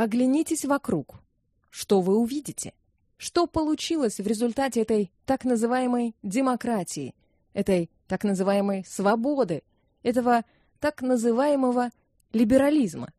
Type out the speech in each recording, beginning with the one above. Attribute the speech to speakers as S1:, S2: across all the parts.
S1: Оглянитесь вокруг. Что вы увидите? Что получилось в результате этой так называемой демократии, этой так называемой свободы, этого так называемого либерализма?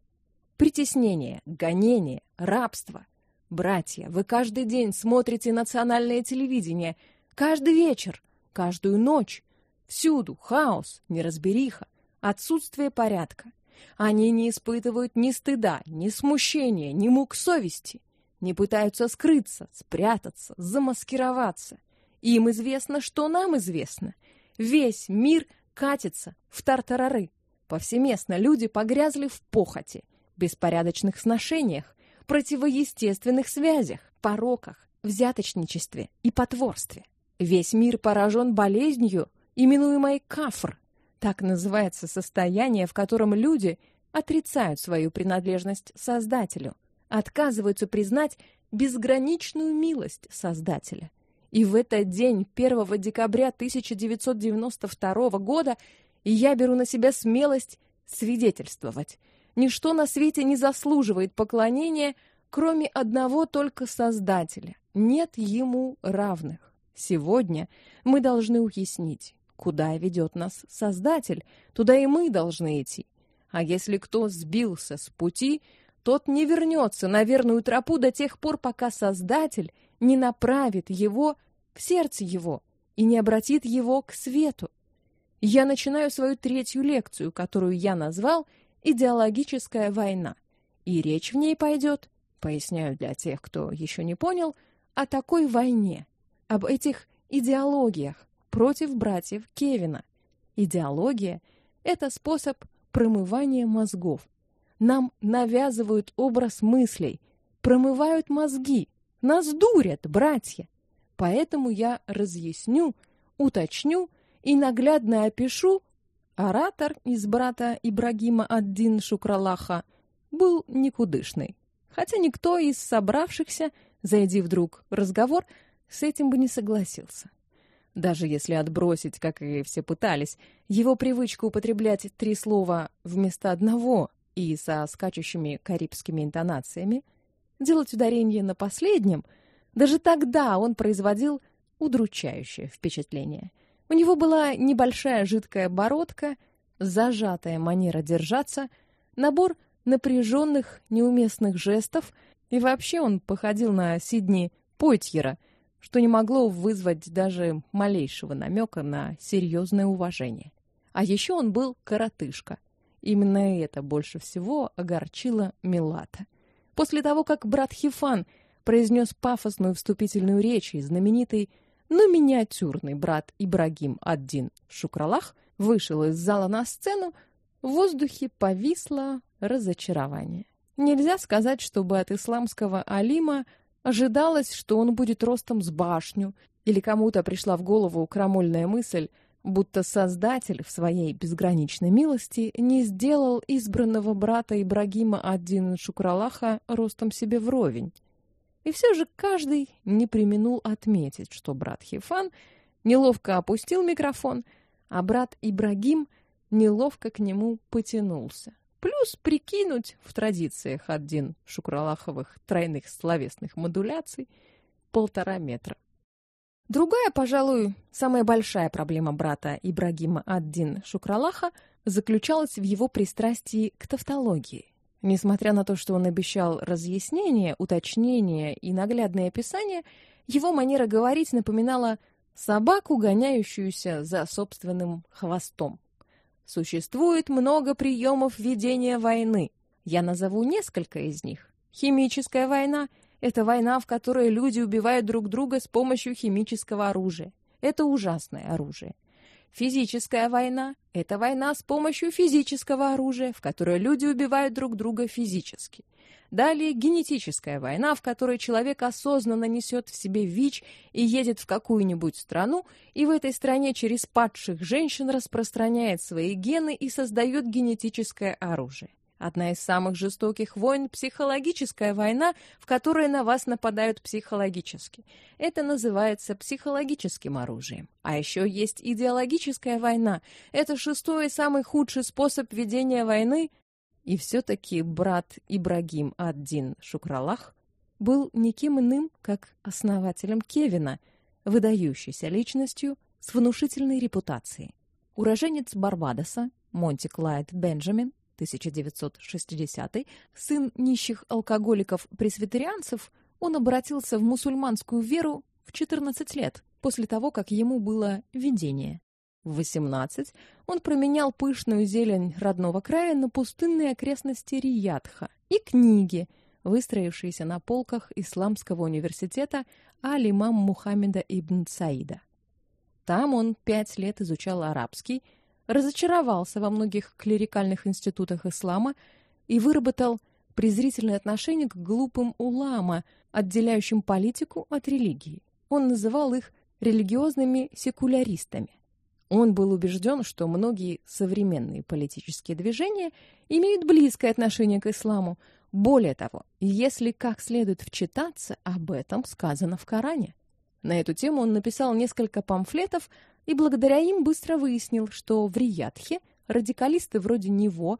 S1: Притеснение, гонение, рабство. Братья, вы каждый день смотрите национальное телевидение, каждый вечер, каждую ночь. Всюду хаос, неразбериха, отсутствие порядка. Они не испытывают ни стыда, ни смущения, ни мук совести, не пытаются скрыться, спрятаться, замаскироваться. Им известно, что нам известно. Весь мир катится в тартарары. Повсеместно люди погрязли в похоти, беспорядочных сношениях, противоестественных связях, пороках, взяточничестве и потворстве. Весь мир поражен болезнью, именуемой кафр, так называется состояние, в котором люди отрицают свою принадлежность Создателю, отказываются признать безграничную милость Создателя. И в этот день, 1 декабря 1992 года, я беру на себя смелость свидетельствовать. Ничто на свете не заслуживает поклонения, кроме одного только Создателя. Нет ему равных. Сегодня мы должны уяснить, Куда ведет нас Создатель, туда и мы должны идти. А если кто сбился с пути, тот не вернется на верную тропу до тех пор, пока Создатель не направит его в сердце его и не обратит его к свету. Я начинаю свою третью лекцию, которую я назвал «Идеологическая война». И речь в ней пойдет, поясняю для тех, кто еще не понял, о такой войне, об этих идеологиях, против братьев Кевина. Идеология — это способ промывания мозгов. Нам навязывают образ мыслей, промывают мозги, нас дурят, братья. Поэтому я разъясню, уточню и наглядно опишу, оратор из брата Ибрагима ад-Дин Шукралаха был никудышный. Хотя никто из собравшихся, зайди вдруг разговор, с этим бы не согласился. Даже если отбросить, как и все пытались, его привычку употреблять три слова вместо одного и со скачущими карибскими интонациями, делать ударение на последнем, даже тогда он производил удручающее впечатление. У него была небольшая жидкая бородка, зажатая манера держаться, набор напряженных, неуместных жестов, и вообще он походил на Сидни Пойтьера — что не могло вызвать даже малейшего намека на серьезное уважение. А еще он был коротышка. Именно это больше всего огорчило Милата. После того, как брат Хифан произнес пафосную вступительную речь, и знаменитый, но миниатюрный брат Ибрагим ад-Дин Шукралах вышел из зала на сцену, в воздухе повисло разочарование. Нельзя сказать, чтобы от исламского алима Ожидалось, что он будет ростом с башню, или кому-то пришла в голову крамольная мысль, будто Создатель в своей безграничной милости не сделал избранного брата Ибрагима ад-Дин Шукралаха ростом себе вровень. И все же каждый не преминул отметить, что брат Хифан неловко опустил микрофон, а брат Ибрагим неловко к нему потянулся. Плюс прикинуть в традициях один шукралаховых тройных словесных модуляций полтора метра. Другая, пожалуй, самая большая проблема брата Ибрагима ад-Дин Шукралаха заключалась в его пристрастии к тавтологии. Несмотря на то, что он обещал разъяснение, уточнение и наглядное описание, его манера говорить напоминала собаку, гоняющуюся за собственным хвостом. Существует много приемов ведения войны. Я назову несколько из них. Химическая война — это война, в которой люди убивают друг друга с помощью химического оружия. Это ужасное оружие. Физическая война — это война с помощью физического оружия, в которой люди убивают друг друга физически. Далее генетическая война, в которой человек осознанно несет в себе ВИЧ и едет в какую-нибудь страну, и в этой стране через падших женщин распространяет свои гены и создает генетическое оружие. Одна из самых жестоких войн – психологическая война, в которой на вас нападают психологически. Это называется психологическим оружием. А еще есть идеологическая война. Это шестой и самый худший способ ведения войны И все таки брат Ибрагим ад-Дин Шукралах был никем иным, как основателем Кевина, выдающейся личностью с внушительной репутацией. Уроженец Барбадоса, Монти Клайд Бенджамин, 1960 сын нищих алкоголиков-пресвитерианцев, он обратился в мусульманскую веру в 14 лет, после того, как ему было видение. В 18 он променял пышную зелень родного края на пустынные окрестности Риядха и книги, выстроившиеся на полках Исламского университета Аль-Имам Мухаммеда ибн Саида. Там он пять лет изучал арабский, разочаровался во многих клерикальных институтах ислама и выработал презрительное отношение к глупым улама, отделяющим политику от религии. Он называл их религиозными секуляристами. Он был убежден, что многие современные политические движения имеют близкое отношение к исламу. Более того, если как следует вчитаться, об этом сказано в Коране. На эту тему он написал несколько памфлетов и благодаря им быстро выяснил, что в Риядхе радикалисты вроде него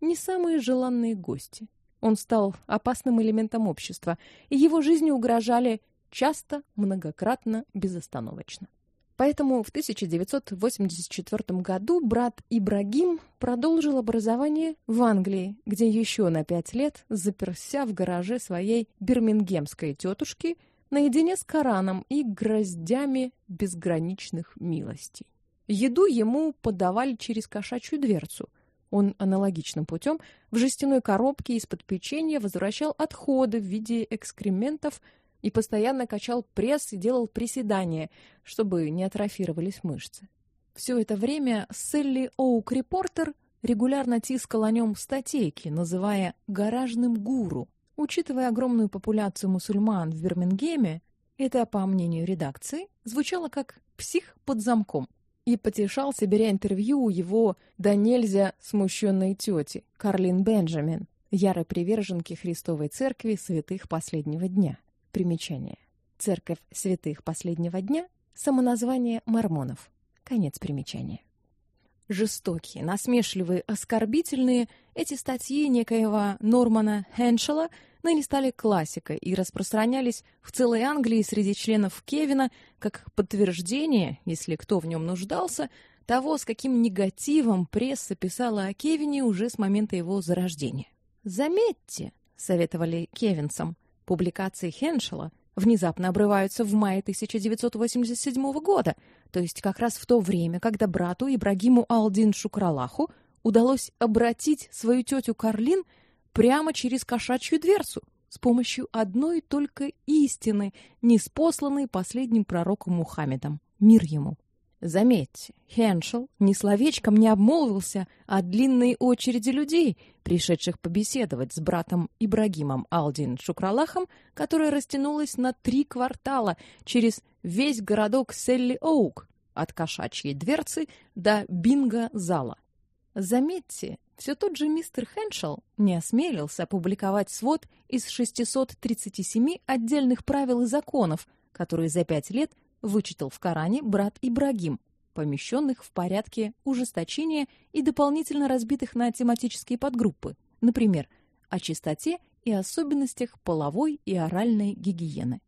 S1: не самые желанные гости. Он стал опасным элементом общества, и его жизни угрожали часто, многократно, безостановочно. Поэтому в 1984 году брат Ибрагим продолжил образование в Англии, где еще на пять лет заперся в гараже своей бирмингемской тетушки наедине с Кораном и гроздями безграничных милостей. Еду ему подавали через кошачью дверцу. Он аналогичным путем в жестяной коробке из-под печенья возвращал отходы в виде экскрементов и постоянно качал пресс и делал приседания, чтобы не атрофировались мышцы. Все это время Селли Оук Репортер регулярно тискал о нем статейки, называя гаражным гуру. Учитывая огромную популяцию мусульман в Бирмингеме, это, по мнению редакции, звучало как псих под замком. И потешался, беря интервью у его да нельзя смущенной тети Карлин Бенджамин, ярой приверженки Христовой церкви святых последнего дня. Примечание. Церковь святых последнего дня самоназвание мормонов. Конец примечания. Жестокие, насмешливые, оскорбительные эти статьи некоего Нормана Хеншела ныне стали классикой и распространялись в целой Англии среди членов Кевина как подтверждение, если кто в нем нуждался, того, с каким негативом пресса писала о Кевине уже с момента его зарождения. Заметьте, советовали кевинцам, Публикации Хеншела внезапно обрываются в мае 1987 года, то есть как раз в то время, когда брату Ибрагиму Алдин Шукралаху удалось обратить свою тетю Карлин прямо через кошачью дверцу с помощью одной только истины, неспосланной последним пророком Мухаммедом. Мир ему. Заметьте, Хеншел ни словечком не обмолвился о длинной очереди людей, пришедших побеседовать с братом Ибрагимом Алдин Шукралахом, которая растянулась на три квартала через весь городок Селли-Оук, от кошачьей дверцы до бинго-зала. Заметьте, все тот же мистер Хеншел не осмелился опубликовать свод из 637 отдельных правил и законов, которые за пять лет вычитал в Коране брат Ибрагим, помещенных в порядке ужесточения и дополнительно разбитых на тематические подгруппы, например, о чистоте и особенностях половой и оральной гигиены.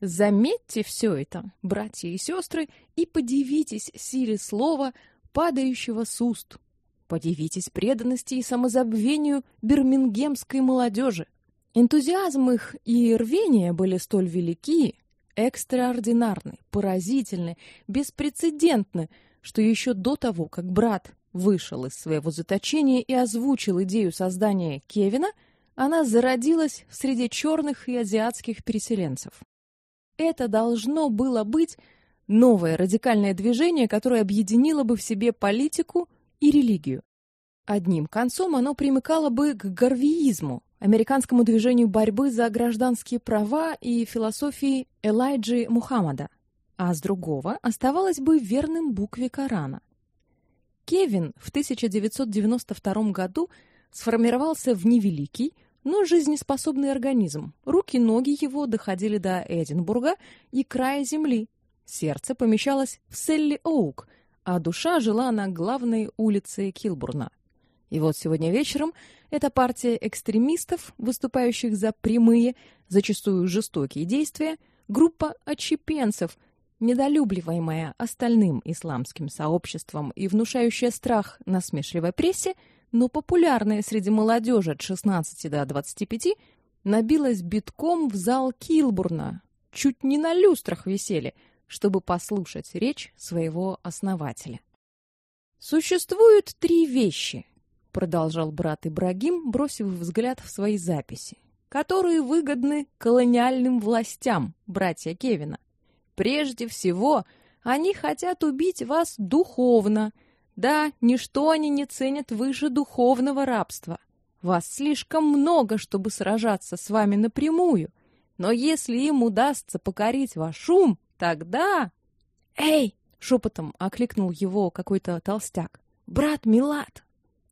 S1: Заметьте все это, братья и сестры, и подивитесь силе слова, падающего с уст. Подивитесь преданности и самозабвению бирмингемской молодежи. Энтузиазм их и рвение были столь велики, экстраординарны, поразительны, беспрецедентны, что еще до того, как брат вышел из своего заточения и озвучил идею создания Кевина, она зародилась в среде черных и азиатских переселенцев. Это должно было быть новое радикальное движение, которое объединило бы в себе политику и религию. Одним концом оно примыкало бы к гарвиизму, американскому движению борьбы за гражданские права и философии Элайджи Мухаммада, а с другого оставалось бы верным букве Корана. Кевин в 1992 году сформировался в невеликий, но жизнеспособный организм. Руки-ноги его доходили до Эдинбурга и края земли. Сердце помещалось в Селли-Оук, а душа жила на главной улице Килбурна. И вот сегодня вечером эта партия экстремистов, выступающих за прямые, зачастую жестокие действия, группа отщепенцев, недолюбливаемая остальным исламским сообществом и внушающая страх насмешливой прессе, но популярная среди молодежи от 16 до 25, набилась битком в зал Килбурна. Чуть не на люстрах висели, чтобы послушать речь своего основателя. Существуют три вещи, продолжал брат Ибрагим, бросив взгляд в свои записи, которые выгодны колониальным властям, братья Кевина. Прежде всего, они хотят убить вас духовно. Да, ничто они не ценят выше духовного рабства. Вас слишком много, чтобы сражаться с вами напрямую. Но если им удастся покорить ваш ум, тогда... «Эй!» — шепотом окликнул его какой-то толстяк. «Брат Милат!»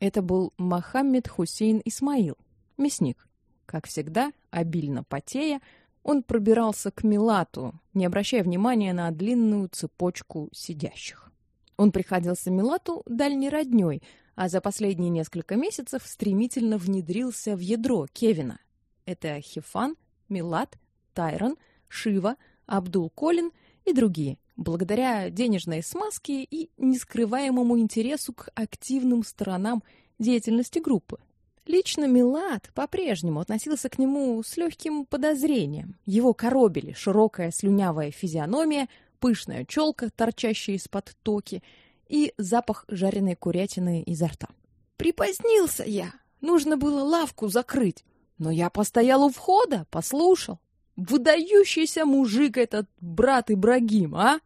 S1: Это был Мохаммед Хусейн Исмаил, мясник. Как всегда, обильно потея, он пробирался к Милату, не обращая внимания на длинную цепочку сидящих. Он приходился Милату дальней роднёй, а за последние несколько месяцев стремительно внедрился в ядро Кевина. Это Хифан, Милат, Тайрон, Шива, Абдул-Колин и другие, благодаря денежной смазке и нескрываемому интересу к активным сторонам деятельности группы. Лично Милат по-прежнему относился к нему с легким подозрением. Его коробили широкая слюнявая физиономия, пышная челка, торчащая из-под токи, и запах жареной курятины изо рта. Припозднился я. Нужно было лавку закрыть, но я постоял у входа, послушал. Выдающийся мужик этот брат Ибрагим, а?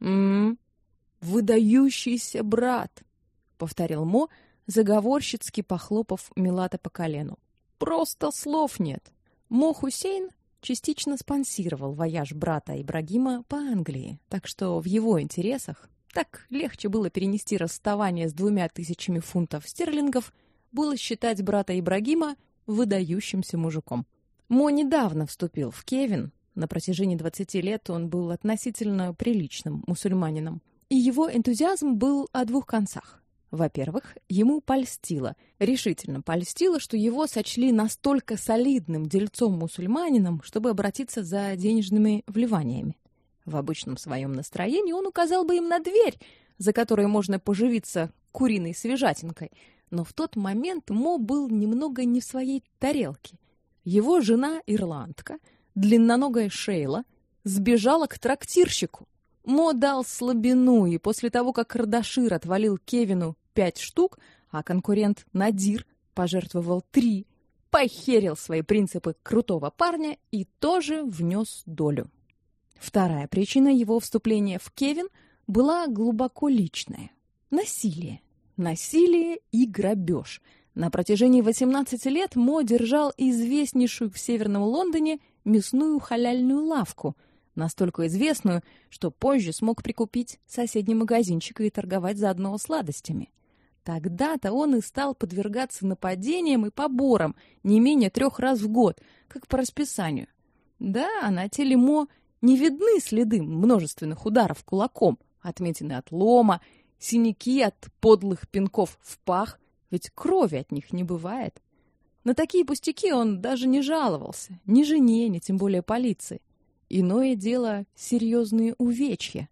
S1: М, выдающийся брат, повторил Мо, заговорщицки похлопав Милата по колену. Просто слов нет. Мо Хусейн частично спонсировал вояж брата Ибрагима по Англии, так что в его интересах так легче было перенести расставание с двумя тысячами фунтов стерлингов, было считать брата Ибрагима выдающимся мужиком. Мо недавно вступил в Кевин. На протяжении 20 лет он был относительно приличным мусульманином. И его энтузиазм был о двух концах. Во-первых, ему польстило, решительно польстило, что его сочли настолько солидным дельцом-мусульманином, чтобы обратиться за денежными вливаниями. В обычном своем настроении он указал бы им на дверь, за которой можно поживиться куриной свежатинкой, но в тот момент Мо был немного не в своей тарелке. Его жена ирландка, длинноногая Шейла, сбежала к трактирщику. Мо дал слабину, и после того, как Кардашир отвалил Кевину пять штук, а конкурент Надир пожертвовал три, похерил свои принципы крутого парня и тоже внес долю. Вторая причина его вступления в Кевин была глубоко личная насилие. Насилие и грабеж. На протяжении 18 лет Мо держал известнейшую в Северном Лондоне мясную халяльную лавку, настолько известную, что позже смог прикупить соседний магазинчик и торговать заодно сладостями. Тогда-то он и стал подвергаться нападениям и поборам не менее трех раз в год, как по расписанию. Да, на теле Мо не видны следы множественных ударов кулаком, отметины от лома, синяки от подлых пинков в пах, ведь крови от них не бывает. На такие пустяки он даже не жаловался, ни жене, ни тем более полиции. Иное дело серьезные увечья.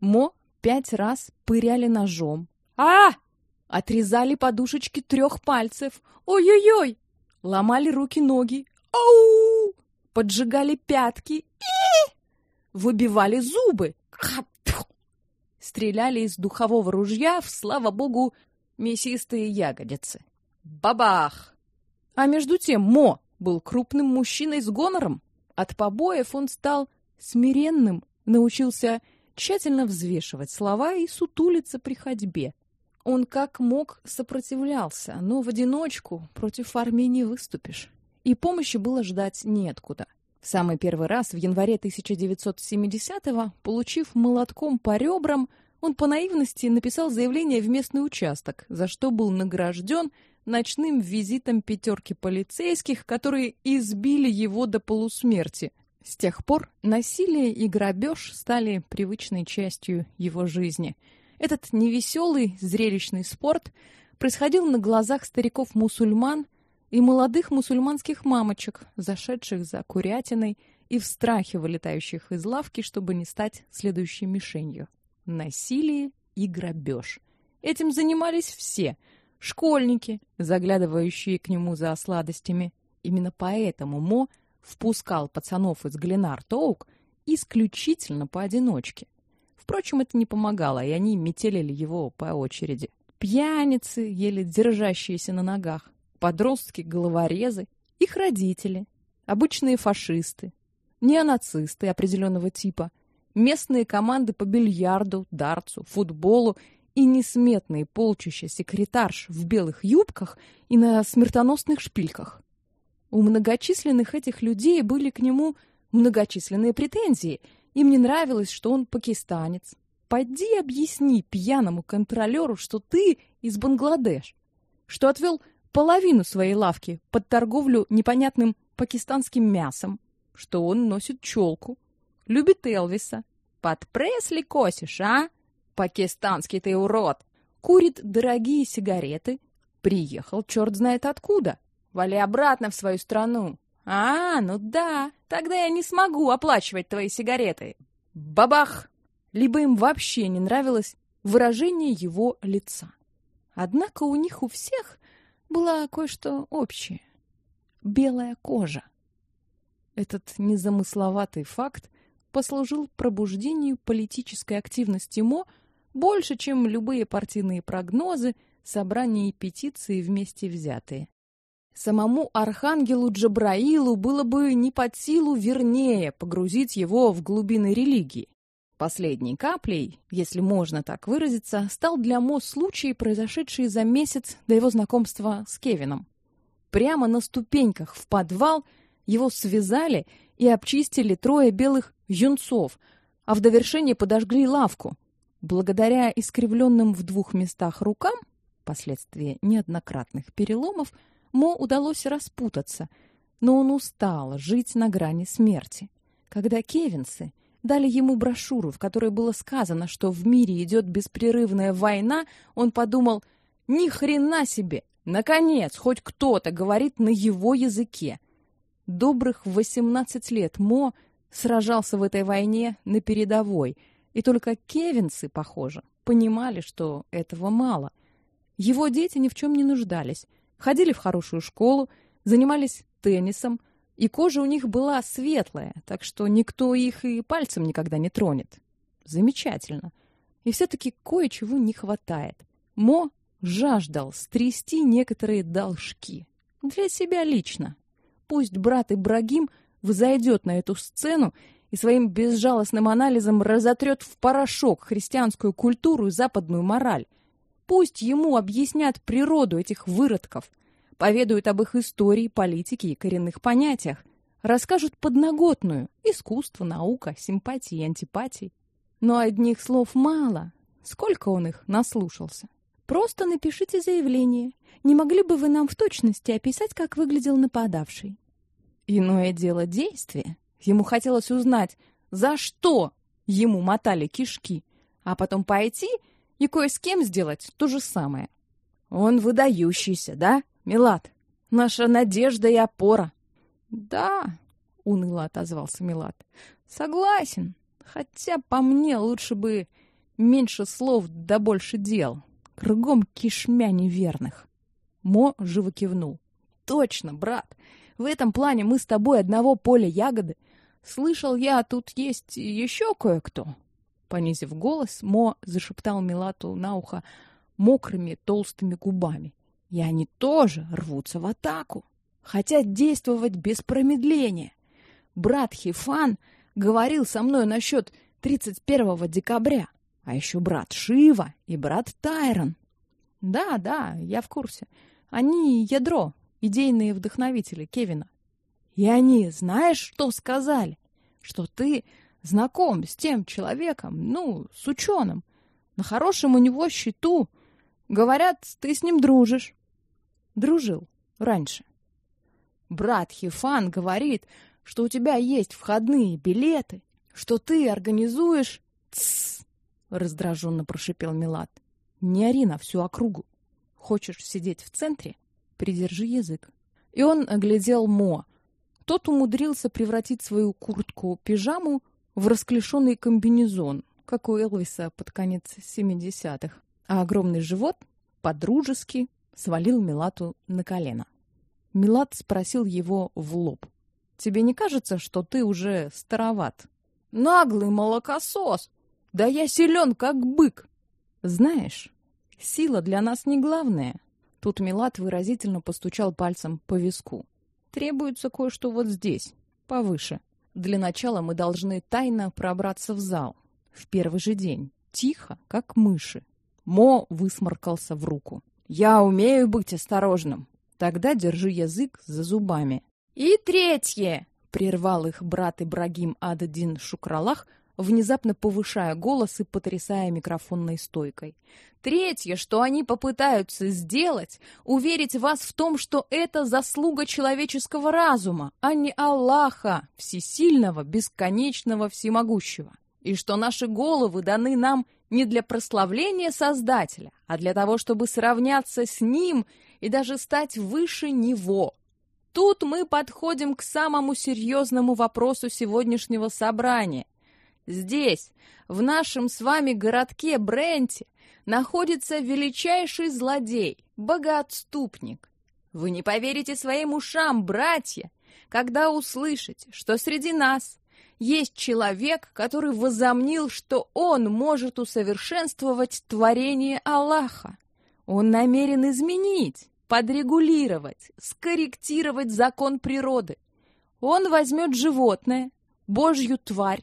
S1: Мо пять раз пыряли ножом. А! Отрезали подушечки трех пальцев. Ой-ой-ой! Ломали руки-ноги. Ау! Поджигали пятки выбивали зубы, стреляли из духового ружья в, слава богу, мясистые ягодицы. Бабах! А между тем Мо был крупным мужчиной с гонором. От побоев он стал смиренным, научился тщательно взвешивать слова и сутулиться при ходьбе. Он как мог сопротивлялся, но в одиночку против армии не выступишь. И помощи было ждать неоткуда. В самый первый раз в январе 1970-го, получив молотком по ребрам, он по наивности написал заявление в местный участок, за что был награжден ночным визитом пятерки полицейских, которые избили его до полусмерти. С тех пор насилие и грабеж стали привычной частью его жизни. Этот невеселый, зрелищный спорт происходил на глазах стариков-мусульман и молодых мусульманских мамочек, зашедших за курятиной и в страхе вылетающих из лавки, чтобы не стать следующей мишенью. Насилие и грабеж. Этим занимались все — школьники, заглядывающие к нему за сладостями. Именно поэтому Мо впускал пацанов из Глинар-Тоук исключительно поодиночке. Впрочем, это не помогало, и они метелили его по очереди. Пьяницы, еле держащиеся на ногах, подростки-головорезы, их родители, обычные фашисты, неонацисты определенного типа, местные команды по бильярду, дартсу, футболу и несметные полчища секретарш в белых юбках и на смертоносных шпильках. У многочисленных этих людей были к нему многочисленные претензии. Им не нравилось, что он пакистанец. Пойди объясни пьяному контролеру, что ты из Бангладеш, что отвел половину своей лавки под торговлю непонятным пакистанским мясом, что он носит челку, любит Элвиса. Под Пресли косишь, а? Пакистанский ты урод. Курит дорогие сигареты. Приехал черт знает откуда. Вали обратно в свою страну. А, ну да, тогда я не смогу оплачивать твои сигареты. Бабах! Либо им вообще не нравилось выражение его лица. Однако у них у всех было кое-что общее. Белая кожа. Этот незамысловатый факт послужил пробуждению политической активности Мо больше, чем любые партийные прогнозы, собрания и петиции вместе взятые. Самому архангелу Джабраилу было бы не под силу вернее погрузить его в глубины религии. Последней каплей, если можно так выразиться, стал для Мо случай, произошедший за месяц до его знакомства с Кевином. Прямо на ступеньках в подвал его связали и обчистили трое белых юнцов, а в довершение подожгли лавку. Благодаря искривленным в двух местах рукам, последствия неоднократных переломов, Мо удалось распутаться, но он устал жить на грани смерти. Когда Кевинсы дали ему брошюру, в которой было сказано, что в мире идет беспрерывная война, он подумал: "Ни хрена себе! Наконец, хоть кто-то говорит на его языке". Добрых 18 лет Мо сражался в этой войне на передовой, и только кевинцы, похоже, понимали, что этого мало. Его дети ни в чем не нуждались, ходили в хорошую школу, занимались теннисом, и кожа у них была светлая, так что никто их и пальцем никогда не тронет. Замечательно. И все-таки кое-чего не хватает. Мо жаждал стрясти некоторые должки. Для себя лично. Пусть брат Ибрагим взойдет на эту сцену и своим безжалостным анализом разотрет в порошок христианскую культуру и западную мораль. Пусть ему объяснят природу этих выродков, поведают об их истории, политике и коренных понятиях, расскажут подноготную — искусство, наука, симпатии и антипатии. Но одних слов мало. Сколько он их наслушался? Просто напишите заявление. Не могли бы вы нам в точности описать, как выглядел нападавший? Иное дело действие. Ему хотелось узнать, за что ему мотали кишки, а потом пойти и кое с кем сделать то же самое. Он выдающийся, да, Милад? Наша надежда и опора. Да, уныло отозвался Милад. Согласен. Хотя по мне лучше бы меньше слов да больше дел. Кругом кишмя неверных. Мо живо кивнул. Точно, брат. В этом плане мы с тобой одного поля ягоды. Слышал я, тут есть еще кое-кто. Понизив голос, Мо зашептал Милату на ухо мокрыми толстыми губами. И они тоже рвутся в атаку. Хотят действовать без промедления. Брат Хифан говорил со мной насчет 31 декабря. А еще брат Шива и брат Тайрон. Да, да, я в курсе. Они ядро, идейные вдохновители Кевина. И они, знаешь, что сказали? Что ты знаком с тем человеком, ну, с ученым. На хорошем у него счету. Говорят, ты с ним дружишь. Дружил раньше. Брат Хифан говорит, что у тебя есть входные билеты, что ты организуешь... Тссс! раздраженно прошипел Милат. Не ори на всю округу. Хочешь сидеть в центре? Придержи язык. И он оглядел Мо. Тот умудрился превратить свою куртку-пижаму в расклешенный комбинезон, как у Элвиса под конец 70-х. А огромный живот подружески свалил Милату на колено. Милат спросил его в лоб. «Тебе не кажется, что ты уже староват?» «Наглый молокосос! Да я силен, как бык!» «Знаешь, сила для нас не главное». Тут Милат выразительно постучал пальцем по виску. «Требуется кое-что вот здесь, повыше. Для начала мы должны тайно пробраться в зал. В первый же день. Тихо, как мыши». Мо высморкался в руку. «Я умею быть осторожным. Тогда держи язык за зубами». «И третье!» — прервал их брат Ибрагим Ад-Дин Шукралах, внезапно повышая голос и потрясая микрофонной стойкой. Третье, что они попытаются сделать, уверить вас в том, что это заслуга человеческого разума, а не Аллаха, всесильного, бесконечного, всемогущего. И что наши головы даны нам не для прославления Создателя, а для того, чтобы сравняться с Ним и даже стать выше Него. Тут мы подходим к самому серьезному вопросу сегодняшнего собрания. Здесь, в нашем с вами городке Бренте, находится величайший злодей, богоотступник. Вы не поверите своим ушам, братья, когда услышите, что среди нас есть человек, который возомнил, что он может усовершенствовать творение Аллаха. Он намерен изменить, подрегулировать, скорректировать закон природы. Он возьмет животное, божью тварь,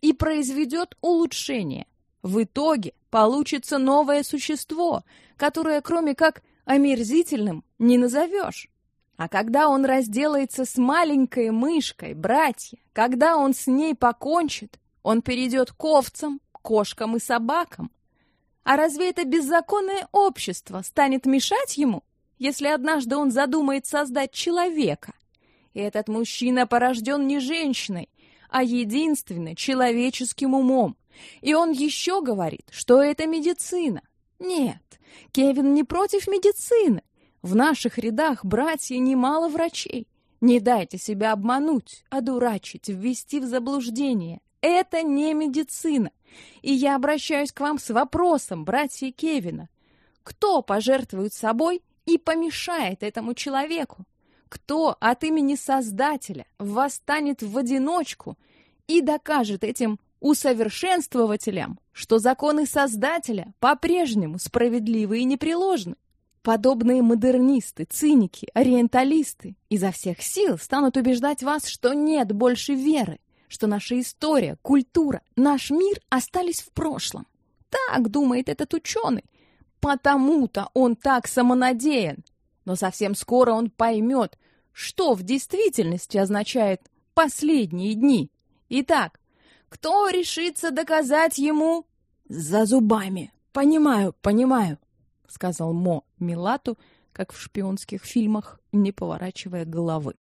S1: и произведет улучшение. В итоге получится новое существо, которое кроме как омерзительным не назовешь. А когда он разделается с маленькой мышкой, братья, когда он с ней покончит, он перейдет к овцам, кошкам и собакам. А разве это беззаконное общество станет мешать ему, если однажды он задумает создать человека? И этот мужчина порожден не женщиной, а единственно человеческим умом. И он еще говорит, что это медицина. Нет, Кевин не против медицины. В наших рядах, братья, немало врачей. Не дайте себя обмануть, одурачить, ввести в заблуждение. Это не медицина. И я обращаюсь к вам с вопросом, братья Кевина. Кто пожертвует собой и помешает этому человеку? Кто от имени Создателя восстанет в одиночку и докажет этим усовершенствователям, что законы Создателя по-прежнему справедливы и непреложны? Подобные модернисты, циники, ориенталисты изо всех сил станут убеждать вас, что нет больше веры, что наша история, культура, наш мир остались в прошлом. Так думает этот ученый. Потому-то он так самонадеян. Но совсем скоро он поймет, что в действительности означает «последние дни». Итак, кто решится доказать ему за зубами? Понимаю, понимаю, сказал Мо Милату, как в шпионских фильмах, не поворачивая головы.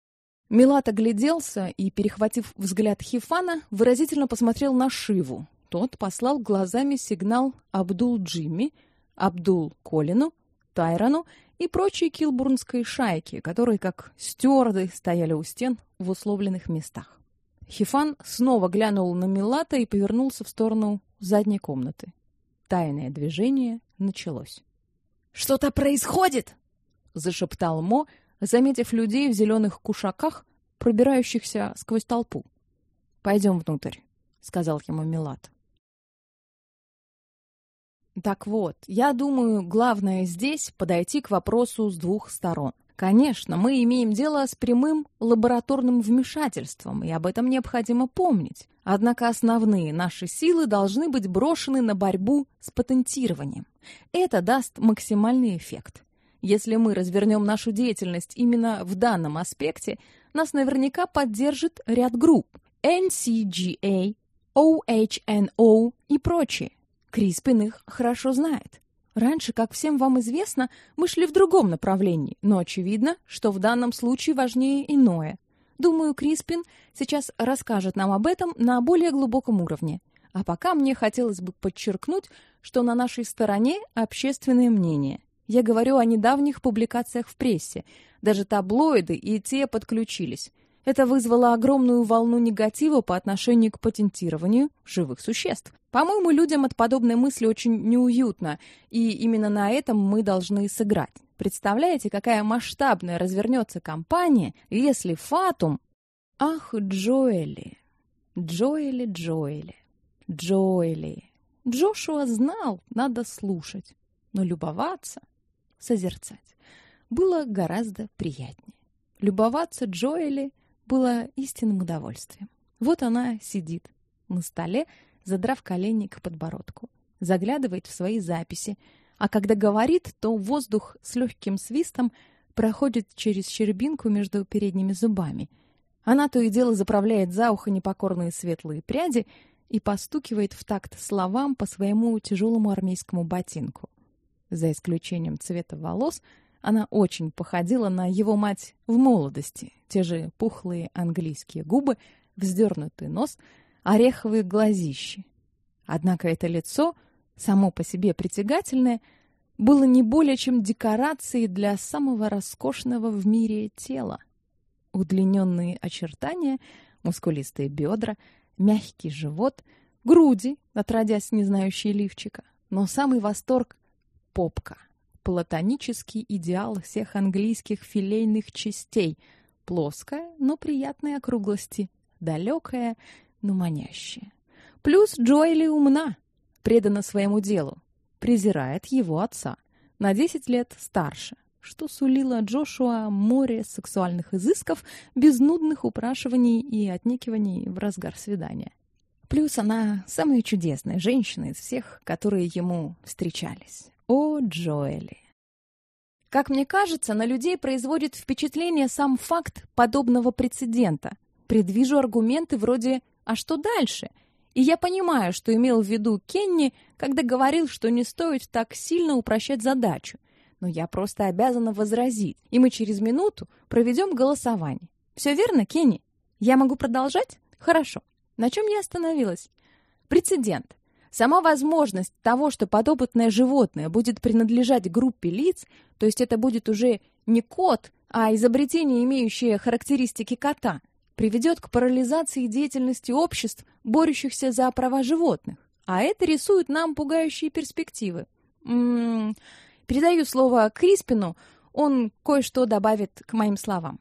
S1: Милат огляделся и, перехватив взгляд Хифана, выразительно посмотрел на Шиву. Тот послал глазами сигнал Абдул-Джимми, Абдул-Колину, Тайрану и прочей килбурнской шайке, которые, как стюарды, стояли у стен в условленных местах. Хифан снова глянул на Милата и повернулся в сторону задней комнаты. Тайное движение началось. «Что-то происходит!» — зашептал Мо, заметив людей в зеленых кушаках, пробирающихся сквозь толпу. «Пойдем внутрь», — сказал ему Милат. Так вот, я думаю, главное здесь подойти к вопросу с двух сторон. Конечно, мы имеем дело с прямым лабораторным вмешательством, и об этом необходимо помнить. Однако основные наши силы должны быть брошены на борьбу с патентированием. Это даст максимальный эффект. Если мы развернем нашу деятельность именно в данном аспекте, нас наверняка поддержит ряд групп NCGA, OHNO и прочие. Криспин их хорошо знает. Раньше, как всем вам известно, мы шли в другом направлении, но очевидно, что в данном случае важнее иное. Думаю, Криспин сейчас расскажет нам об этом на более глубоком уровне. А пока мне хотелось бы подчеркнуть, что на нашей стороне общественное мнение. Я говорю о недавних публикациях в прессе. Даже таблоиды и те подключились. Это вызвало огромную волну негатива по отношению к патентированию живых существ. По-моему, людям от подобной мысли очень неуютно, и именно на этом мы должны сыграть. Представляете, какая масштабная развернется кампания, если Фатум... Ах, Джоэли, Джоэли, Джоэли, Джоэли. Джошуа знал, надо слушать, но любоваться, созерцать было гораздо приятнее. Любоваться Джоэли было истинным удовольствием. Вот она сидит на столе, задрав колени к подбородку, заглядывает в свои записи, а когда говорит, то воздух с легким свистом проходит через щербинку между передними зубами. Она то и дело заправляет за ухо непокорные светлые пряди и постукивает в такт словам по своему тяжелому армейскому ботинку. За исключением цвета волос — она очень походила на его мать в молодости. Те же пухлые английские губы, вздернутый нос, ореховые глазищи. Однако это лицо, само по себе притягательное, было не более чем декорацией для самого роскошного в мире тела. Удлиненные очертания, мускулистые бедра, мягкий живот, груди, отродясь не знающие лифчика. Но самый восторг — попка платонический идеал всех английских филейных частей. Плоская, но приятной округлости. Далекая, но манящая. Плюс Джоэли умна, предана своему делу. Презирает его отца. На 10 лет старше что сулило Джошуа море сексуальных изысков без нудных упрашиваний и отникиваний в разгар свидания. Плюс она самая чудесная женщина из всех, которые ему встречались. О, Джоэли! Как мне кажется, на людей производит впечатление сам факт подобного прецедента. Предвижу аргументы вроде «а что дальше?» И я понимаю, что имел в виду Кенни, когда говорил, что не стоит так сильно упрощать задачу. Но я просто обязана возразить, и мы через минуту проведем голосование. Все верно, Кенни? Я могу продолжать? Хорошо. На чем я остановилась? Прецедент. Сама возможность того, что подопытное животное будет принадлежать группе лиц, то есть это будет уже не кот, а изобретение, имеющее характеристики кота, приведет к парализации деятельности обществ, борющихся за права животных. А это рисует нам пугающие перспективы. М -м -м, передаю слово Криспину, он кое-что добавит к моим словам.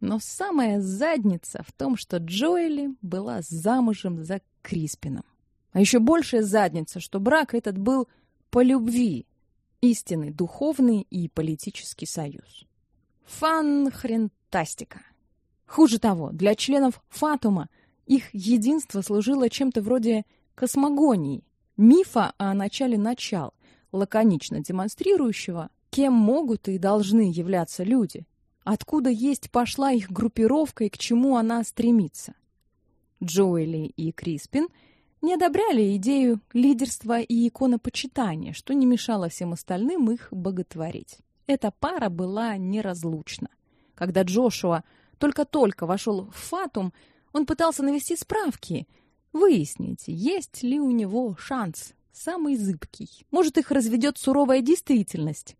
S1: Но самая задница в том, что Джоэли была замужем за Криспином. А еще большая задница, что брак этот был по любви. Истинный духовный и политический союз. Фан-хрентастика. Хуже того, для членов Фатума их единство служило чем-то вроде космогонии, мифа о начале начал, лаконично демонстрирующего, кем могут и должны являться люди, откуда есть пошла их группировка и к чему она стремится. Джоэли и Криспин — не одобряли идею лидерства и иконопочитания, что не мешало всем остальным их боготворить. Эта пара была неразлучна. Когда Джошуа только-только вошел в Фатум, он пытался навести справки, выяснить, есть ли у него шанс, самый зыбкий. Может, их разведет суровая действительность.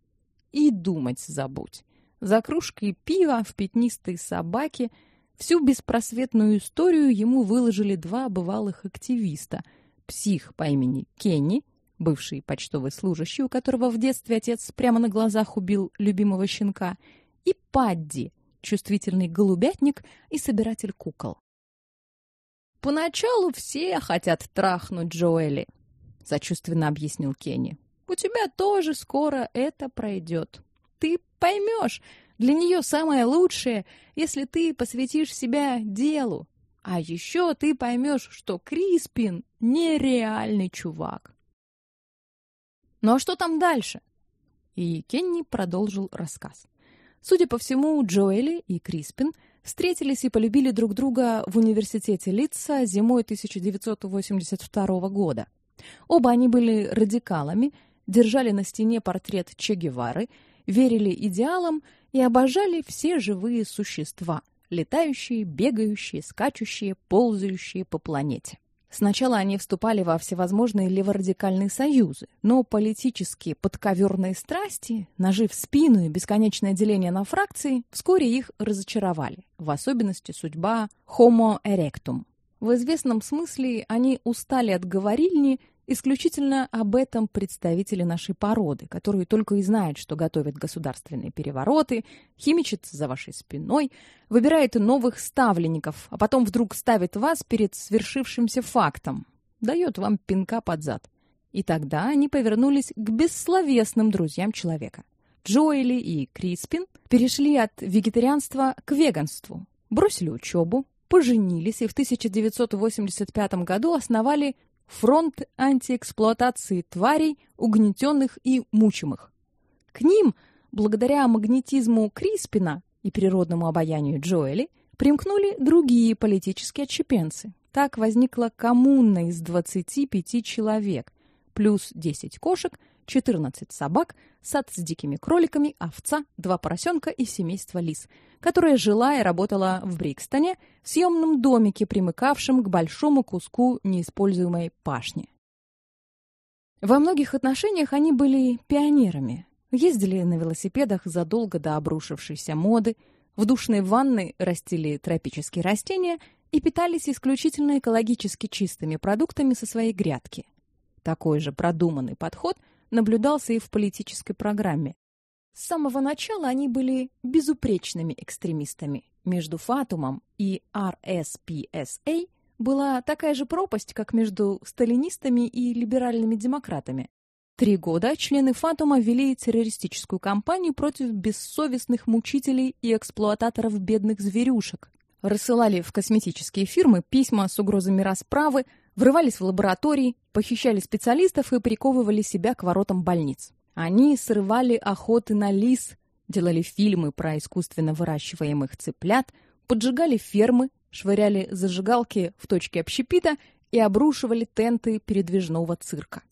S1: И думать забудь. За кружкой пива в пятнистой собаке – Всю беспросветную историю ему выложили два бывалых активиста. Псих по имени Кенни, бывший почтовый служащий, у которого в детстве отец прямо на глазах убил любимого щенка, и Падди, чувствительный голубятник и собиратель кукол. «Поначалу все хотят трахнуть Джоэли», — сочувственно объяснил Кенни. «У тебя тоже скоро это пройдет. Ты поймешь, для нее самое лучшее, если ты посвятишь себя делу. А еще ты поймешь, что Криспин нереальный чувак. Ну а что там дальше? И Кенни продолжил рассказ. Судя по всему, Джоэли и Криспин встретились и полюбили друг друга в университете Литца зимой 1982 года. Оба они были радикалами, держали на стене портрет Че Гевары, верили идеалам и обожали все живые существа, летающие, бегающие, скачущие, ползающие по планете. Сначала они вступали во всевозможные леворадикальные союзы, но политические подковерные страсти, ножи в спину и бесконечное деление на фракции вскоре их разочаровали, в особенности судьба Homo erectum. В известном смысле они устали от говорильни Исключительно об этом представители нашей породы, которые только и знают, что готовят государственные перевороты, химичат за вашей спиной, выбирает новых ставленников, а потом вдруг ставит вас перед свершившимся фактом, дает вам пинка под зад. И тогда они повернулись к бессловесным друзьям человека. Джоэли и Криспин перешли от вегетарианства к веганству, бросили учебу, поженились и в 1985 году основали фронт антиэксплуатации тварей, угнетенных и мучимых. К ним, благодаря магнетизму Криспина и природному обаянию Джоэли, примкнули другие политические отщепенцы. Так возникла коммуна из 25 человек, плюс 10 кошек – 14 собак, сад с дикими кроликами, овца, два поросенка и семейство лис, которое жила и работала в Брикстоне, в съемном домике, примыкавшем к большому куску неиспользуемой пашни. Во многих отношениях они были пионерами. Ездили на велосипедах задолго до обрушившейся моды, в душной ванной растили тропические растения и питались исключительно экологически чистыми продуктами со своей грядки. Такой же продуманный подход – наблюдался и в политической программе. С самого начала они были безупречными экстремистами. Между Фатумом и RSPSA была такая же пропасть, как между сталинистами и либеральными демократами. Три года члены Фатума вели террористическую кампанию против бессовестных мучителей и эксплуататоров бедных зверюшек. Рассылали в косметические фирмы письма с угрозами расправы, врывались в лаборатории, похищали специалистов и приковывали себя к воротам больниц. Они срывали охоты на лис, делали фильмы про искусственно выращиваемых цыплят, поджигали фермы, швыряли зажигалки в точки общепита и обрушивали тенты передвижного цирка.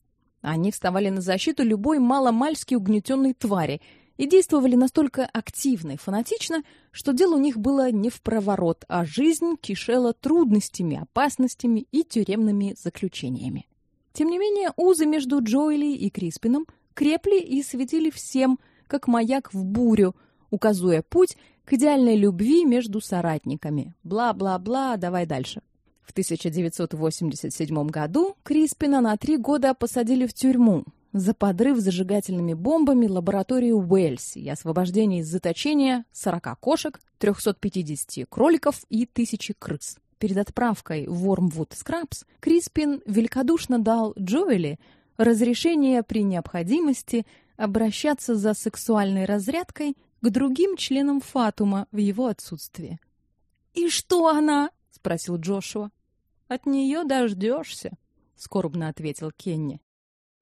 S1: Они вставали на защиту любой маломальски угнетенной твари и действовали настолько активно и фанатично, что дело у них было не в проворот, а жизнь кишела трудностями, опасностями и тюремными заключениями. Тем не менее, узы между Джоэли и Криспином крепли и светили всем, как маяк в бурю, указывая путь к идеальной любви между соратниками. Бла-бла-бла, давай дальше. В 1987 году Криспина на три года посадили в тюрьму за подрыв зажигательными бомбами лаборатории Уэльси и освобождение из заточения 40 кошек, 350 кроликов и тысячи крыс. Перед отправкой в Вормвуд Скрабс Криспин великодушно дал Джоэли разрешение при необходимости обращаться за сексуальной разрядкой к другим членам Фатума в его отсутствие. «И что она?» — спросил Джошуа. «От нее дождешься», — скорбно ответил Кенни.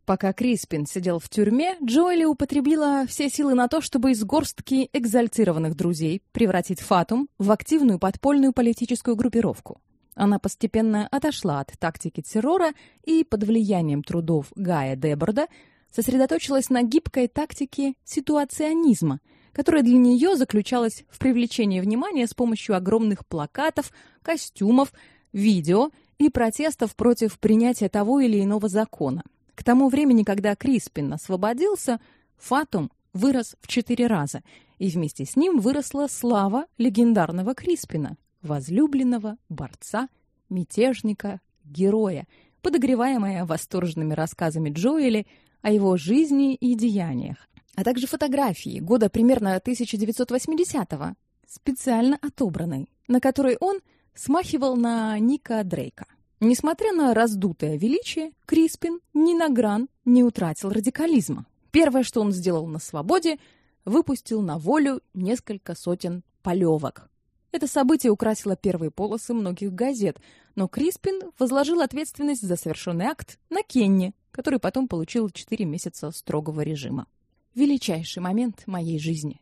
S1: Пока Криспин сидел в тюрьме, Джоэли употребила все силы на то, чтобы из горстки экзальтированных друзей превратить Фатум в активную подпольную политическую группировку. Она постепенно отошла от тактики террора и под влиянием трудов Гая Деборда сосредоточилась на гибкой тактике ситуационизма, которая для нее заключалась в привлечении внимания с помощью огромных плакатов, костюмов, видео и протестов против принятия того или иного закона – к тому времени, когда Криспин освободился, Фатум вырос в четыре раза, и вместе с ним выросла слава легендарного Криспина, возлюбленного борца, мятежника, героя, подогреваемая восторженными рассказами Джоэли о его жизни и деяниях, а также фотографии года примерно 1980-го, специально отобранной, на которой он смахивал на Ника Дрейка. Несмотря на раздутое величие, Криспин ни на гран не утратил радикализма. Первое, что он сделал на свободе, выпустил на волю несколько сотен полевок. Это событие украсило первые полосы многих газет, но Криспин возложил ответственность за совершенный акт на Кенни, который потом получил 4 месяца строгого режима. Величайший момент моей жизни.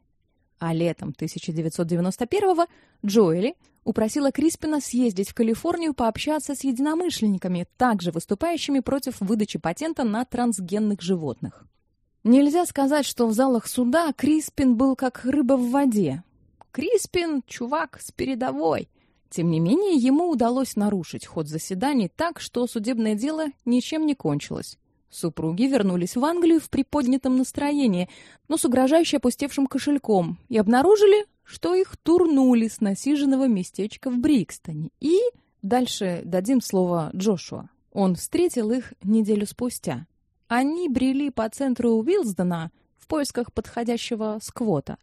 S1: А летом 1991-го Джоэли упросила Криспина съездить в Калифорнию пообщаться с единомышленниками, также выступающими против выдачи патента на трансгенных животных. Нельзя сказать, что в залах суда Криспин был как рыба в воде. Криспин — чувак с передовой. Тем не менее, ему удалось нарушить ход заседаний так, что судебное дело ничем не кончилось. Супруги вернулись в Англию в приподнятом настроении, но с угрожающе опустевшим кошельком, и обнаружили, что их турнули с насиженного местечка в Брикстоне. И дальше дадим слово Джошуа. Он встретил их неделю спустя. Они брели по центру Уилсдена в поисках подходящего сквота.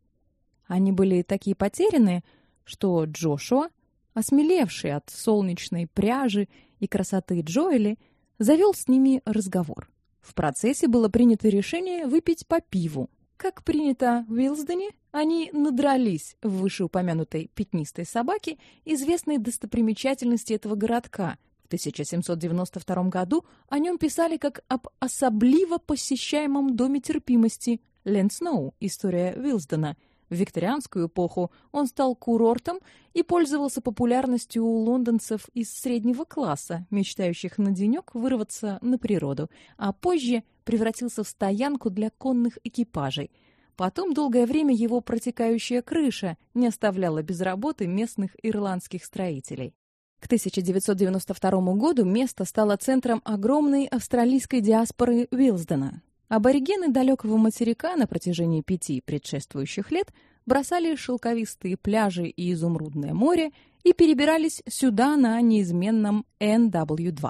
S1: Они были такие потерянные, что Джошуа осмелевший от солнечной пряжи и красоты Джоэли, завел с ними разговор. В процессе было принято решение выпить по пиву. Как принято в Уилсдене, они надрались в вышеупомянутой пятнистой собаке, известной достопримечательности этого городка. В 1792 году о нем писали как об особливо посещаемом доме терпимости Ленсноу, история Уилсдена – в викторианскую эпоху он стал курортом и пользовался популярностью у лондонцев из среднего класса, мечтающих на денек вырваться на природу, а позже превратился в стоянку для конных экипажей. Потом долгое время его протекающая крыша не оставляла без работы местных ирландских строителей. К 1992 году место стало центром огромной австралийской диаспоры Уилсдена. Аборигены далекого материка на протяжении пяти предшествующих лет бросали шелковистые пляжи и изумрудное море и перебирались сюда на неизменном NW2.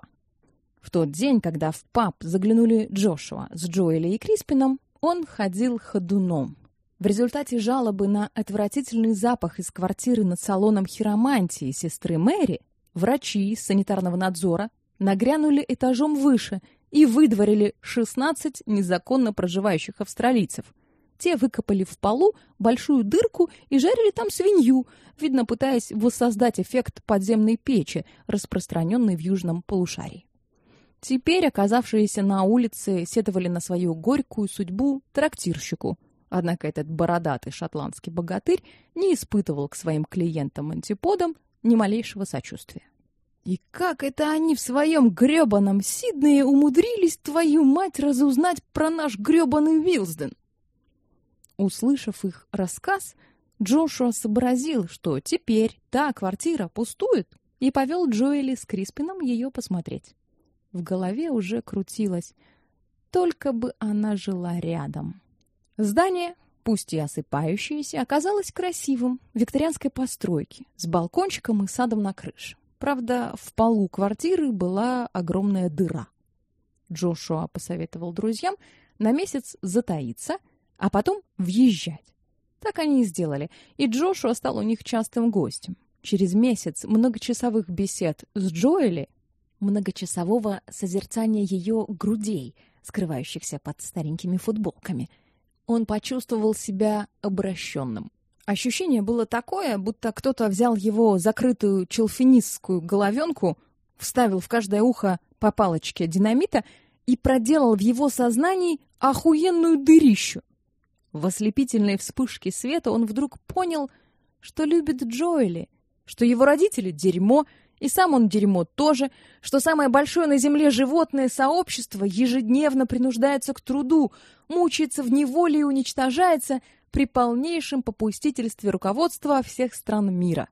S1: В тот день, когда в паб заглянули Джошуа с Джоэли и Криспином, он ходил ходуном. В результате жалобы на отвратительный запах из квартиры над салоном хиромантии сестры Мэри, врачи из санитарного надзора нагрянули этажом выше и выдворили 16 незаконно проживающих австралийцев. Те выкопали в полу большую дырку и жарили там свинью, видно, пытаясь воссоздать эффект подземной печи, распространенной в южном полушарии. Теперь оказавшиеся на улице сетовали на свою горькую судьбу трактирщику. Однако этот бородатый шотландский богатырь не испытывал к своим клиентам-антиподам ни малейшего сочувствия. И как это они в своем грёбаном Сиднее умудрились, твою мать, разузнать про наш грёбаный Вилсден? Услышав их рассказ, Джошуа сообразил, что теперь та квартира пустует, и повел Джоэли с Криспином ее посмотреть. В голове уже крутилось, только бы она жила рядом. Здание, пусть и осыпающееся, оказалось красивым, викторианской постройки, с балкончиком и садом на крыше. Правда, в полу квартиры была огромная дыра. Джошуа посоветовал друзьям на месяц затаиться, а потом въезжать. Так они и сделали, и Джошуа стал у них частым гостем. Через месяц многочасовых бесед с Джоэли, многочасового созерцания ее грудей, скрывающихся под старенькими футболками, он почувствовал себя обращенным. Ощущение было такое, будто кто-то взял его закрытую челфинистскую головенку, вставил в каждое ухо по палочке динамита и проделал в его сознании охуенную дырищу. В ослепительной вспышке света он вдруг понял, что любит Джоэли, что его родители дерьмо, и сам он дерьмо тоже, что самое большое на земле животное сообщество ежедневно принуждается к труду, мучается в неволе и уничтожается, при полнейшем попустительстве руководства всех стран мира.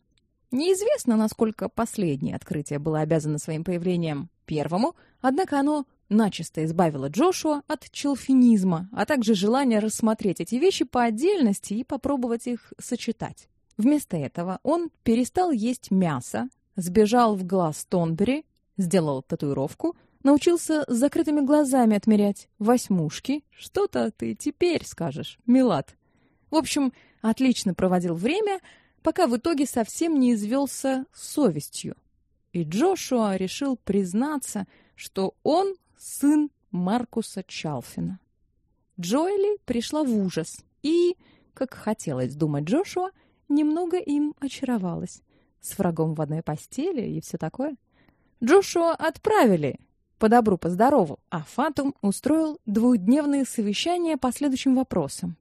S1: Неизвестно, насколько последнее открытие было обязано своим появлением первому, однако оно начисто избавило Джошуа от челфинизма, а также желания рассмотреть эти вещи по отдельности и попробовать их сочетать. Вместо этого он перестал есть мясо, сбежал в глаз Тонбери, сделал татуировку, научился с закрытыми глазами отмерять восьмушки. Что-то ты теперь скажешь, Милад. В общем, отлично проводил время, пока в итоге совсем не извелся совестью. И Джошуа решил признаться, что он сын Маркуса Чалфина. Джоэли пришла в ужас и, как хотелось думать Джошуа, немного им очаровалась. С врагом в одной постели и все такое. Джошуа отправили по добру, по здорову, а Фатум устроил двухдневные совещания по следующим вопросам.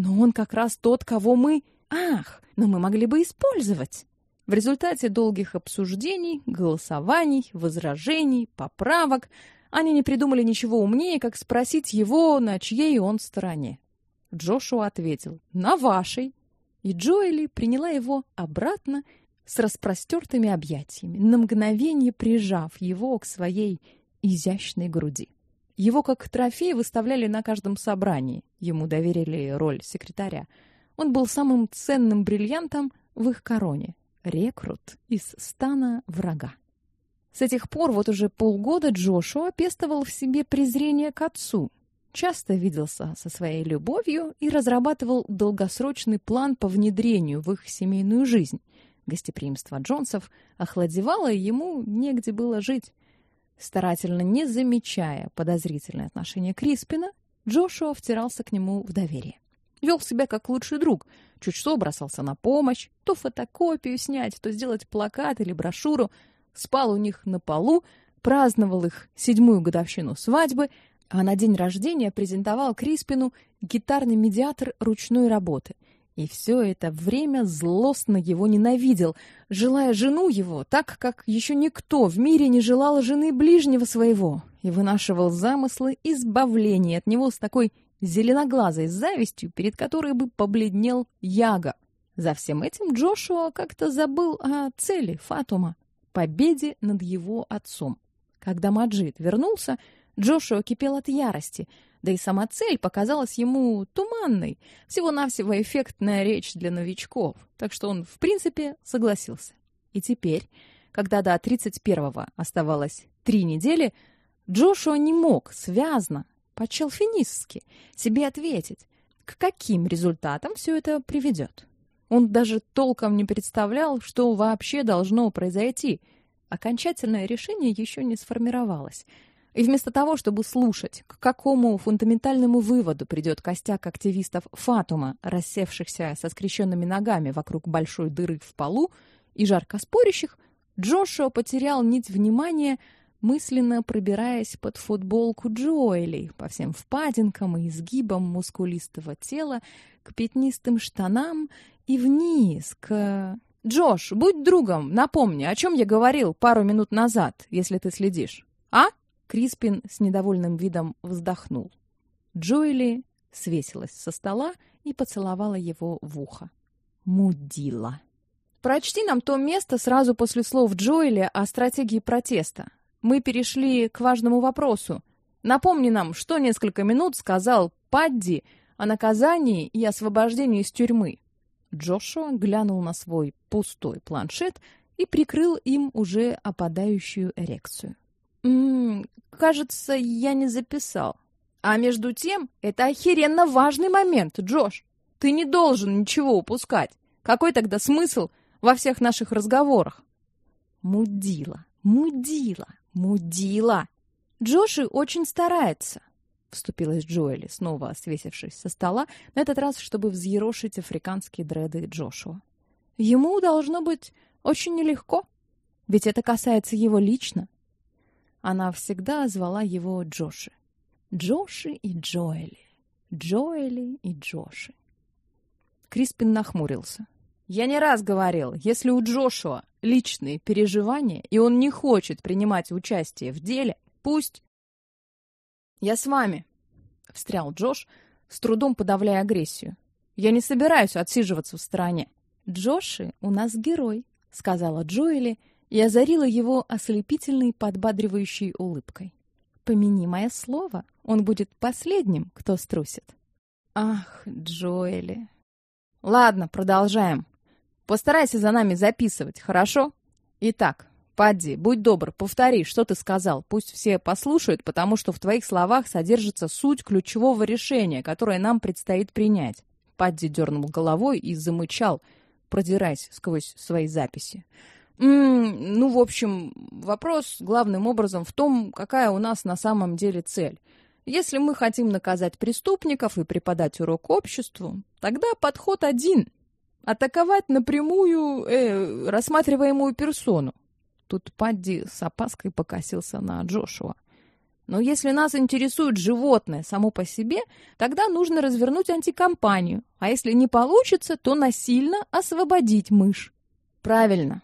S1: Но он как раз тот, кого мы... Ах, но мы могли бы использовать. В результате долгих обсуждений, голосований, возражений, поправок они не придумали ничего умнее, как спросить его, на чьей он стороне. Джошуа ответил: "На вашей". И Джоэли приняла его обратно с распростертыми объятиями, на мгновение прижав его к своей изящной груди. Его как трофей выставляли на каждом собрании. Ему доверили роль секретаря. Он был самым ценным бриллиантом в их короне. Рекрут из стана врага. С этих пор вот уже полгода Джошуа пестовал в себе презрение к отцу, часто виделся со своей любовью и разрабатывал долгосрочный план по внедрению в их семейную жизнь. Гостеприимство Джонсов охладевало, ему негде было жить. Старательно не замечая подозрительное отношение Криспина, Джошуа втирался к нему в доверие. Вел себя как лучший друг, чуть что бросался на помощь, то фотокопию снять, то сделать плакат или брошюру, спал у них на полу, праздновал их седьмую годовщину свадьбы, а на день рождения презентовал Криспину гитарный медиатор ручной работы — и все это время злостно его ненавидел, желая жену его так, как еще никто в мире не желал жены ближнего своего, и вынашивал замыслы избавления от него с такой зеленоглазой завистью, перед которой бы побледнел Яга. За всем этим Джошуа как-то забыл о цели Фатума — победе над его отцом. Когда Маджид вернулся, Джошуа кипел от ярости — да и сама цель показалась ему туманной, всего-навсего эффектная речь для новичков, так что он, в принципе, согласился. И теперь, когда до 31-го оставалось три недели, Джошуа не мог связно, по-челфинистски, себе ответить, к каким результатам все это приведет. Он даже толком не представлял, что вообще должно произойти. Окончательное решение еще не сформировалось — и вместо того, чтобы слушать, к какому фундаментальному выводу придет костяк активистов Фатума, рассевшихся со скрещенными ногами вокруг большой дыры в полу и жарко спорящих, Джошуа потерял нить внимания, мысленно пробираясь под футболку Джоэли по всем впадинкам и изгибам мускулистого тела, к пятнистым штанам и вниз, к... «Джош, будь другом, напомни, о чем я говорил пару минут назад, если ты следишь. А?» Криспин с недовольным видом вздохнул. Джоэли свесилась со стола и поцеловала его в ухо. Мудила. Прочти нам то место сразу после слов Джоэли о стратегии протеста. Мы перешли к важному вопросу. Напомни нам, что несколько минут сказал Падди о наказании и освобождении из тюрьмы. Джошуа глянул на свой пустой планшет и прикрыл им уже опадающую эрекцию. «М -м, кажется, я не записал. А между тем, это охеренно важный момент, Джош. Ты не должен ничего упускать. Какой тогда смысл во всех наших разговорах? Мудила, мудила, мудила. Джоши очень старается, вступилась Джоэли, снова свесившись со стола, на этот раз, чтобы взъерошить африканские дреды Джошуа. Ему должно быть очень нелегко, ведь это касается его лично. Она всегда звала его Джоши. Джоши и Джоэли. Джоэли и Джоши. Криспин нахмурился. Я не раз говорил, если у Джошуа личные переживания, и он не хочет принимать участие в деле, пусть... Я с вами, встрял Джош, с трудом подавляя агрессию. Я не собираюсь отсиживаться в стороне. Джоши у нас герой, сказала Джоэли, и озарила его ослепительной подбадривающей улыбкой. Помяни мое слово, он будет последним, кто струсит. Ах, Джоэли. Ладно, продолжаем. Постарайся за нами записывать, хорошо? Итак, Падди, будь добр, повтори, что ты сказал. Пусть все послушают, потому что в твоих словах содержится суть ключевого решения, которое нам предстоит принять. Падди дернул головой и замычал, продираясь сквозь свои записи. Ну, в общем, вопрос главным образом в том, какая у нас на самом деле цель. Если мы хотим наказать преступников и преподать урок обществу, тогда подход один — атаковать напрямую э, рассматриваемую персону. Тут Падди с опаской покосился на Джошуа. Но если нас интересует животное само по себе, тогда нужно развернуть антикомпанию, а если не получится, то насильно освободить мышь. Правильно,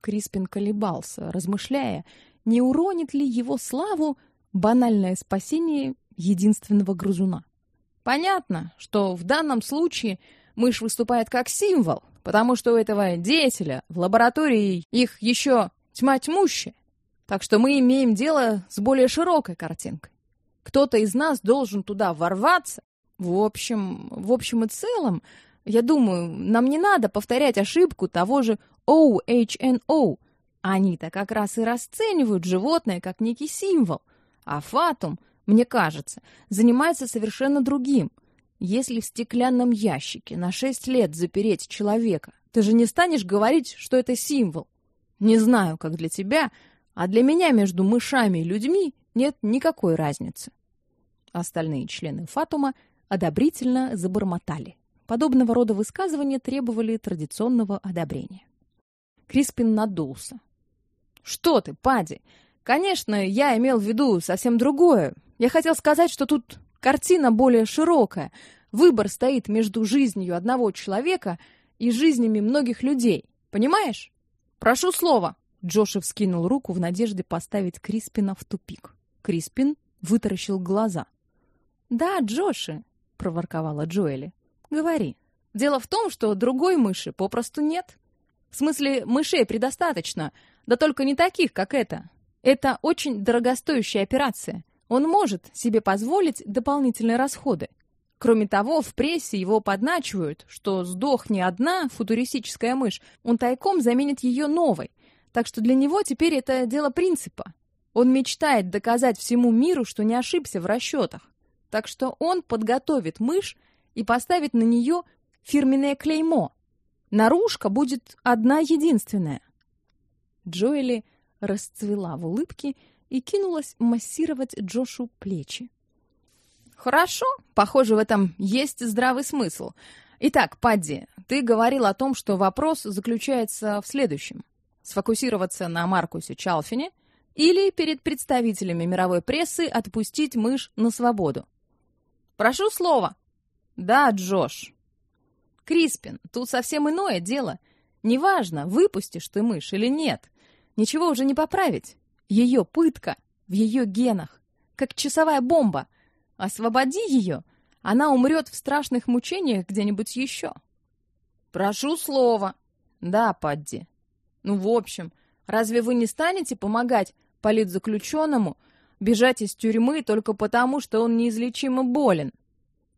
S1: Криспин колебался, размышляя, не уронит ли его славу банальное спасение единственного грызуна. Понятно, что в данном случае мышь выступает как символ, потому что у этого деятеля в лаборатории их еще тьма тьмущая. Так что мы имеем дело с более широкой картинкой. Кто-то из нас должен туда ворваться. В общем, в общем и целом, я думаю, нам не надо повторять ошибку того же OHNO. Они-то как раз и расценивают животное как некий символ. А фатум, мне кажется, занимается совершенно другим. Если в стеклянном ящике на шесть лет запереть человека, ты же не станешь говорить, что это символ. Не знаю, как для тебя, а для меня между мышами и людьми нет никакой разницы. Остальные члены Фатума одобрительно забормотали. Подобного рода высказывания требовали традиционного одобрения. Криспин надулся. «Что ты, Пади? Конечно, я имел в виду совсем другое. Я хотел сказать, что тут картина более широкая. Выбор стоит между жизнью одного человека и жизнями многих людей. Понимаешь? Прошу слова!» Джошев скинул руку в надежде поставить Криспина в тупик. Криспин вытаращил глаза. «Да, Джоши!» — проворковала Джоэли. «Говори. Дело в том, что другой мыши попросту нет. В смысле, мышей предостаточно, да только не таких, как это. Это очень дорогостоящая операция. Он может себе позволить дополнительные расходы. Кроме того, в прессе его подначивают, что сдохни одна футуристическая мышь, он тайком заменит ее новой. Так что для него теперь это дело принципа. Он мечтает доказать всему миру, что не ошибся в расчетах. Так что он подготовит мышь и поставит на нее фирменное клеймо. Наружка будет одна единственная. Джоэли расцвела в улыбке и кинулась массировать Джошу плечи. «Хорошо, похоже, в этом есть здравый смысл. Итак, Падди, ты говорил о том, что вопрос заключается в следующем. Сфокусироваться на Маркусе Чалфине или перед представителями мировой прессы отпустить мышь на свободу? Прошу слова!» «Да, Джош». «Криспин, тут совсем иное дело. Неважно, выпустишь ты мышь или нет. Ничего уже не поправить. Ее пытка в ее генах, как часовая бомба. Освободи ее, она умрет в страшных мучениях где-нибудь еще». «Прошу слова». «Да, Падди». «Ну, в общем, разве вы не станете помогать политзаключенному бежать из тюрьмы только потому, что он неизлечимо болен?»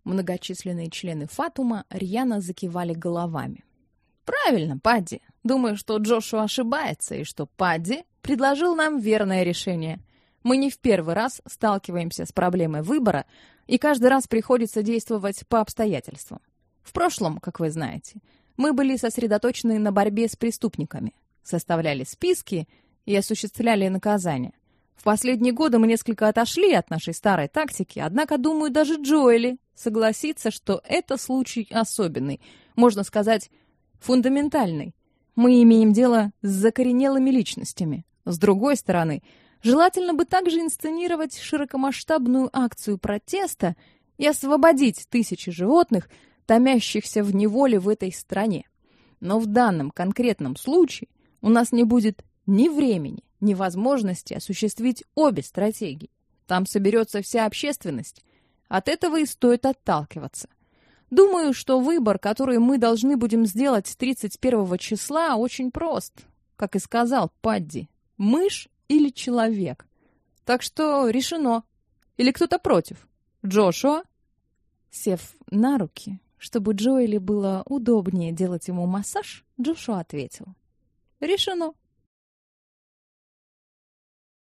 S1: Многочисленные члены Фатума рьяно закивали головами. «Правильно, Падди. Думаю, что Джошуа ошибается, и что Падди предложил нам верное решение. Мы не в первый раз сталкиваемся с проблемой выбора, и каждый раз приходится действовать по обстоятельствам. В прошлом, как вы знаете, мы были сосредоточены на борьбе с преступниками, составляли списки и осуществляли наказания. В последние годы мы несколько отошли от нашей старой тактики, однако, думаю, даже Джоэли согласится, что это случай особенный, можно сказать, фундаментальный. Мы имеем дело с закоренелыми личностями. С другой стороны, желательно бы также инсценировать широкомасштабную акцию протеста и освободить тысячи животных, томящихся в неволе в этой стране. Но в данном конкретном случае у нас не будет ни времени, невозможности осуществить обе стратегии. Там соберется вся общественность. От этого и стоит отталкиваться. Думаю, что выбор, который мы должны будем сделать 31 числа, очень прост. Как и сказал Падди, мышь или человек. Так что решено. Или кто-то против? Джошуа? Сев на руки, чтобы Джоэли было удобнее делать ему массаж, Джошуа ответил. Решено.